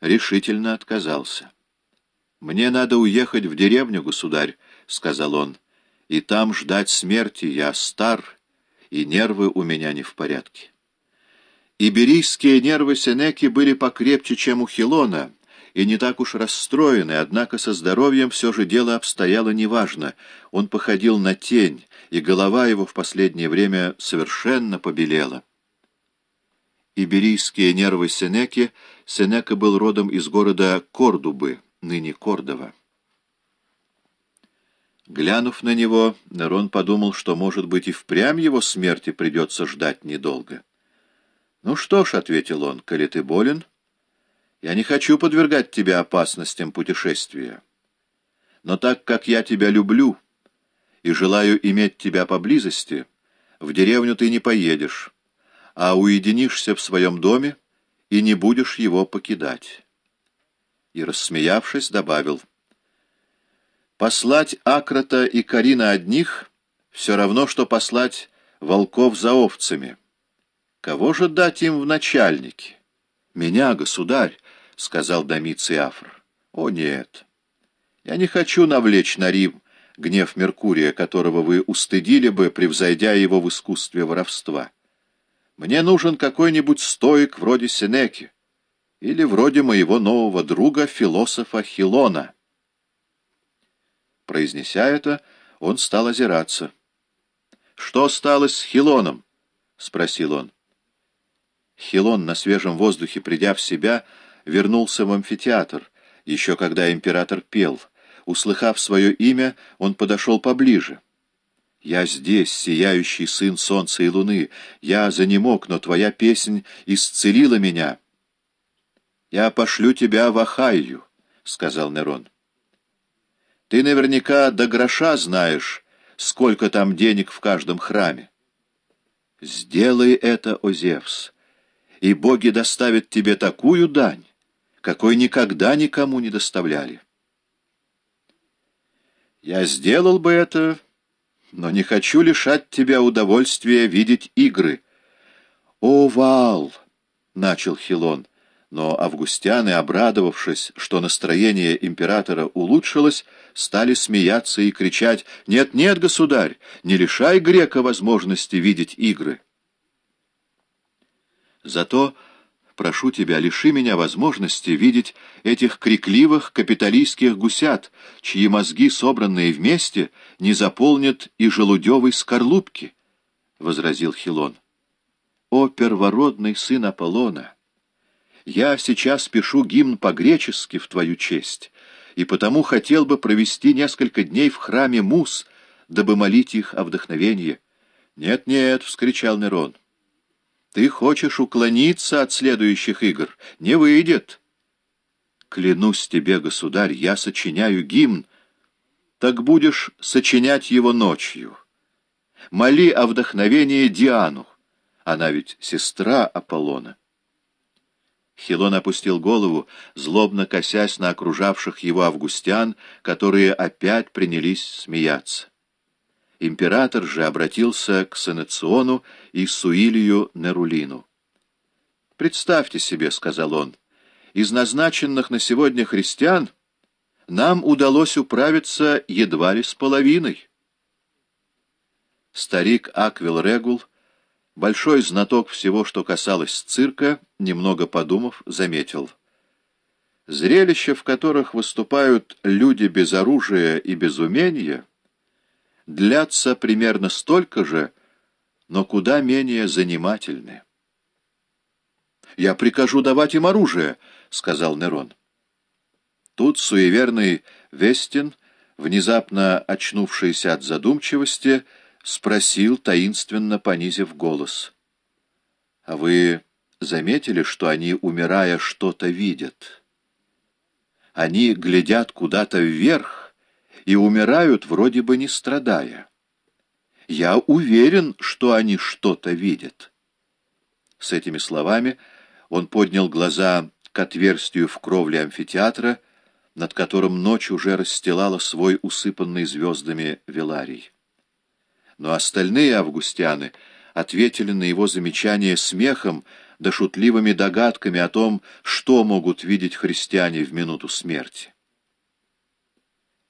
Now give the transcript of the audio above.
решительно отказался. «Мне надо уехать в деревню, государь», — сказал он, — «и там ждать смерти. Я стар, и нервы у меня не в порядке». Иберийские нервы Сенеки были покрепче, чем у Хилона, и не так уж расстроены, однако со здоровьем все же дело обстояло неважно. Он походил на тень, и голова его в последнее время совершенно побелела. Иберийские нервы Сенеки, Сенека был родом из города Кордубы, ныне Кордова. Глянув на него, Нерон подумал, что, может быть, и впрямь его смерти придется ждать недолго. «Ну что ж», — ответил он, — «коли ты болен, я не хочу подвергать тебя опасностям путешествия. Но так как я тебя люблю и желаю иметь тебя поблизости, в деревню ты не поедешь, а уединишься в своем доме и не будешь его покидать». И, рассмеявшись, добавил, «Послать Акрата и Карина одних — все равно, что послать волков за овцами». Кого же дать им в начальники? Меня, государь, — сказал Домиций Афр. О, нет. Я не хочу навлечь на Рим гнев Меркурия, которого вы устыдили бы, превзойдя его в искусстве воровства. Мне нужен какой-нибудь стоик вроде Сенеки или вроде моего нового друга, философа Хилона. Произнеся это, он стал озираться. «Что стало с Хилоном?» — спросил он. Хилон, на свежем воздухе придя в себя, вернулся в амфитеатр, еще когда император пел. Услыхав свое имя, он подошел поближе. «Я здесь, сияющий сын солнца и луны. Я занемог, но твоя песнь исцелила меня». «Я пошлю тебя в Ахайю», — сказал Нерон. «Ты наверняка до гроша знаешь, сколько там денег в каждом храме. Сделай это, О Зевс» и боги доставят тебе такую дань, какой никогда никому не доставляли. Я сделал бы это, но не хочу лишать тебя удовольствия видеть игры. О, Вал! — начал Хилон, но августяны, обрадовавшись, что настроение императора улучшилось, стали смеяться и кричать «Нет-нет, государь, не лишай грека возможности видеть игры». Зато, прошу тебя, лиши меня возможности видеть этих крикливых капиталистских гусят, чьи мозги, собранные вместе, не заполнят и желудевой скорлупки, — возразил Хилон. О, первородный сын Аполлона! Я сейчас пишу гимн по-гречески в твою честь, и потому хотел бы провести несколько дней в храме Мус, дабы молить их о вдохновении. «Нет-нет», — вскричал Нерон, — ты хочешь уклониться от следующих игр? Не выйдет. Клянусь тебе, государь, я сочиняю гимн. Так будешь сочинять его ночью. Моли о вдохновении Диану. Она ведь сестра Аполлона. Хилон опустил голову, злобно косясь на окружавших его августян, которые опять принялись смеяться. Император же обратился к Сенециону и Суилию Нерулину. «Представьте себе, — сказал он, — из назначенных на сегодня христиан нам удалось управиться едва ли с половиной». Старик Аквил Регул, большой знаток всего, что касалось цирка, немного подумав, заметил. Зрелища, в которых выступают люди без оружия и без умения — длятся примерно столько же, но куда менее занимательны. «Я прикажу давать им оружие», — сказал Нерон. Тут суеверный Вестин, внезапно очнувшийся от задумчивости, спросил, таинственно понизив голос. «А вы заметили, что они, умирая, что-то видят? Они глядят куда-то вверх, и умирают, вроде бы не страдая. Я уверен, что они что-то видят. С этими словами он поднял глаза к отверстию в кровле амфитеатра, над которым ночь уже расстилала свой усыпанный звездами веларий. Но остальные августяны ответили на его замечание смехом да шутливыми догадками о том, что могут видеть христиане в минуту смерти.